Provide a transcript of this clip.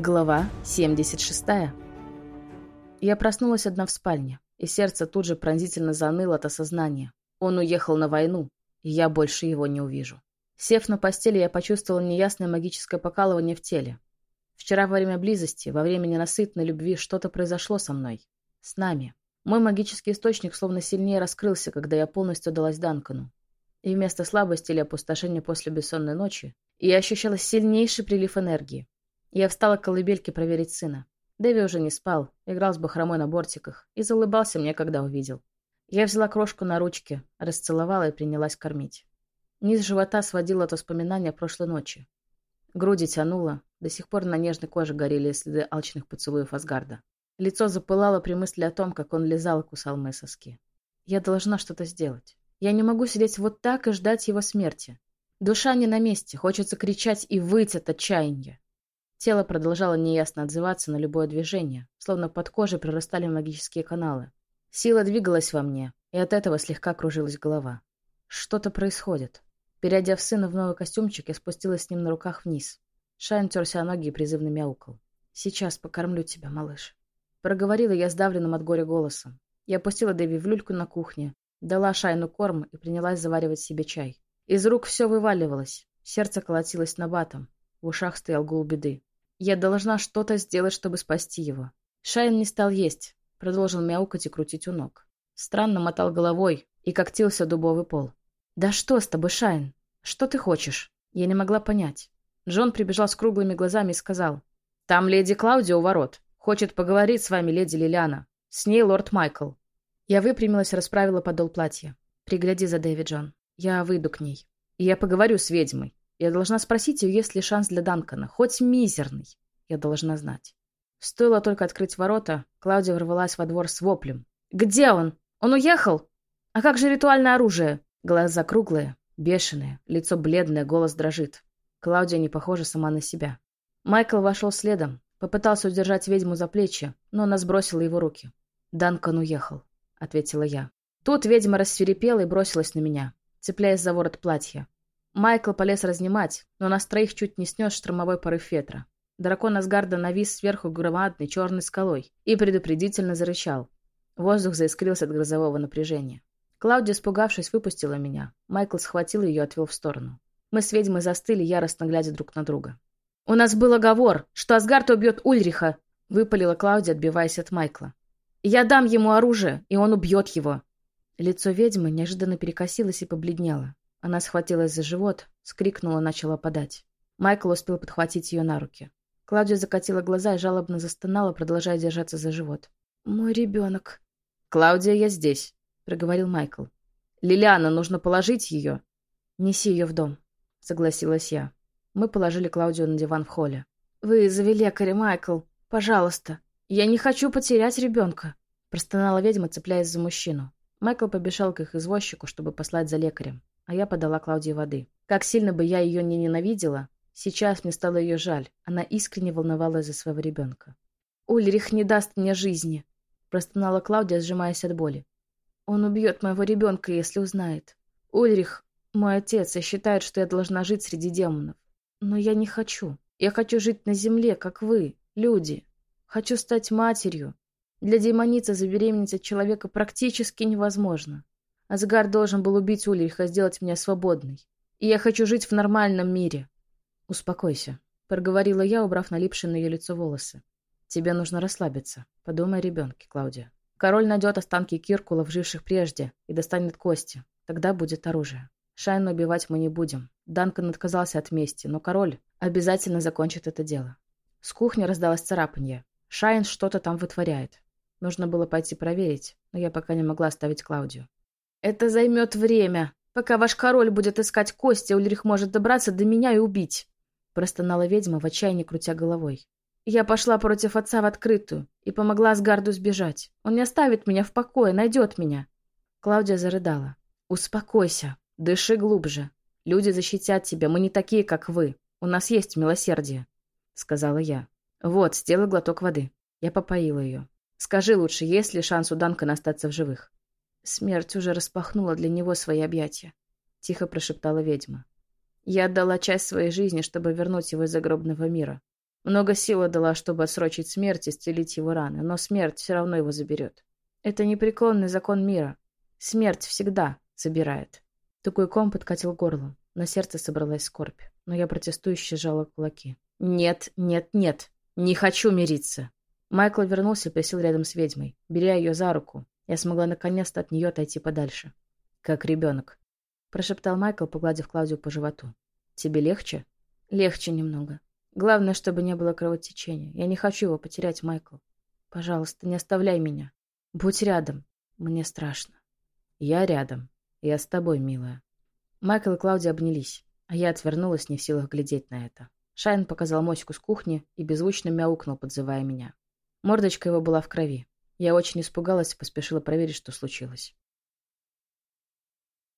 Глава 76. Я проснулась одна в спальне, и сердце тут же пронзительно заныло от осознания. Он уехал на войну, и я больше его не увижу. Сев на постели, я почувствовала неясное магическое покалывание в теле. Вчера во время близости, во время ненасытной любви, что-то произошло со мной. С нами. Мой магический источник словно сильнее раскрылся, когда я полностью отдалась Данкану. И вместо слабости или опустошения после бессонной ночи я ощущала сильнейший прилив энергии. Я встала к колыбельке проверить сына. Дэви уже не спал, играл с бахромой на бортиках и заулыбался мне, когда увидел. Я взяла крошку на ручки, расцеловала и принялась кормить. Низ живота сводила от воспоминания прошлой ночи. Груди тянуло, до сих пор на нежной коже горели следы алчных поцелуев Асгарда. Лицо запылало при мысли о том, как он лизал и кусал мои соски. Я должна что-то сделать. Я не могу сидеть вот так и ждать его смерти. Душа не на месте, хочется кричать и выть от отчаяния. Тело продолжало неясно отзываться на любое движение, словно под кожей прорастали магические каналы. Сила двигалась во мне, и от этого слегка кружилась голова. Что-то происходит. Переодев сына в новый костюмчик, я спустилась с ним на руках вниз. Шайн терся о ноги и призывно мяукал. «Сейчас покормлю тебя, малыш». Проговорила я сдавленным от горя голосом. Я опустила Дэви в люльку на кухне, дала Шайну корм и принялась заваривать себе чай. Из рук все вываливалось, сердце колотилось на батом, в ушах стоял гул беды. Я должна что-то сделать, чтобы спасти его. Шайн не стал есть, продолжил мяукать и крутить у ног. Странно мотал головой и когтился дубовый пол. «Да что с тобой, Шайн? Что ты хочешь?» Я не могла понять. Джон прибежал с круглыми глазами и сказал. «Там леди Клаудия у ворот. Хочет поговорить с вами леди Лилиана. С ней лорд Майкл». Я выпрямилась расправила подол платья. «Пригляди за Дэви, Джон. Я выйду к ней. И я поговорю с ведьмой. Я должна спросить ее, есть ли шанс для Данкона. Хоть мизерный. Я должна знать. Стоило только открыть ворота, Клаудия ворвалась во двор с воплем. «Где он? Он уехал? А как же ритуальное оружие?» Глаза круглые, бешеные, лицо бледное, голос дрожит. Клаудия не похожа сама на себя. Майкл вошел следом, попытался удержать ведьму за плечи, но она сбросила его руки. «Данкон уехал», — ответила я. Тут ведьма рассверепела и бросилась на меня, цепляясь за ворот платья. Майкл полез разнимать, но нас троих чуть не снес штормовой порыв ветра. Дракон Асгарда навис сверху громадной черной скалой и предупредительно зарычал. Воздух заискрился от грозового напряжения. Клаудия, испугавшись, выпустила меня. Майкл схватил ее и отвел в сторону. Мы с ведьмой застыли, яростно глядя друг на друга. «У нас был оговор, что Асгард убьет Ульриха!» — выпалила Клаудия, отбиваясь от Майкла. «Я дам ему оружие, и он убьет его!» Лицо ведьмы неожиданно перекосилось и побледнело. Она схватилась за живот, скрикнула, начала подать. Майкл успел подхватить ее на руки. Клаудия закатила глаза и жалобно застонала, продолжая держаться за живот. «Мой ребенок». «Клаудия, я здесь», — проговорил Майкл. «Лилиана, нужно положить ее». «Неси ее в дом», — согласилась я. Мы положили Клаудию на диван в холле. «Вызови лекаря, Майкл. Пожалуйста. Я не хочу потерять ребенка», — простонала ведьма, цепляясь за мужчину. Майкл побежал к их извозчику, чтобы послать за лекарем а я подала Клаудии воды. Как сильно бы я ее не ненавидела, сейчас мне стало ее жаль. Она искренне волновалась за своего ребенка. «Ульрих не даст мне жизни», — простонала Клаудия, сжимаясь от боли. «Он убьет моего ребенка, если узнает. Ульрих — мой отец и считает, что я должна жить среди демонов. Но я не хочу. Я хочу жить на земле, как вы, люди. Хочу стать матерью. Для демоницы забеременеть от человека практически невозможно. Асгар должен был убить Ульриха, сделать меня свободной. И я хочу жить в нормальном мире. Успокойся, проговорила я, убрав налипшие на ее лицо волосы. Тебе нужно расслабиться. Подумай о ребенке, Клаудия. Король найдет останки Киркула, живших прежде, и достанет кости. Тогда будет оружие. Шайну убивать мы не будем. Данкан отказался от мести, но король обязательно закончит это дело. С кухни раздалось царапанье. Шайн что-то там вытворяет. Нужно было пойти проверить, но я пока не могла оставить Клаудию. «Это займет время. Пока ваш король будет искать кости, Ульрих может добраться до меня и убить», — простонала ведьма в отчаянии, крутя головой. «Я пошла против отца в открытую и помогла Асгарду сбежать. Он не оставит меня в покое, найдет меня». Клаудия зарыдала. «Успокойся, дыши глубже. Люди защитят тебя, мы не такие, как вы. У нас есть милосердие», — сказала я. «Вот, сделай глоток воды». Я попоила ее. «Скажи лучше, есть ли шанс у Данкана остаться в живых?» Смерть уже распахнула для него свои объятия. Тихо прошептала ведьма. Я отдала часть своей жизни, чтобы вернуть его из загробного мира. Много сил отдала, чтобы отсрочить смерть и исцелить его раны, но смерть все равно его заберет. Это непреклонный закон мира. Смерть всегда забирает. Такой ком подкатил горло. На сердце собралась скорбь, но я протестующе сжала кулаки. «Нет, нет, нет! Не хочу мириться!» Майкл вернулся и присел рядом с ведьмой, беря ее за руку. Я смогла наконец-то от нее отойти подальше. «Как ребенок», — прошептал Майкл, погладив Клаудию по животу. «Тебе легче?» «Легче немного. Главное, чтобы не было кровотечения. Я не хочу его потерять, Майкл. Пожалуйста, не оставляй меня. Будь рядом. Мне страшно». «Я рядом. Я с тобой, милая». Майкл и Клаудия обнялись, а я отвернулась, не в силах глядеть на это. Шайн показал моську с кухни и беззвучно мяукнул, подзывая меня. Мордочка его была в крови. Я очень испугалась и поспешила проверить, что случилось.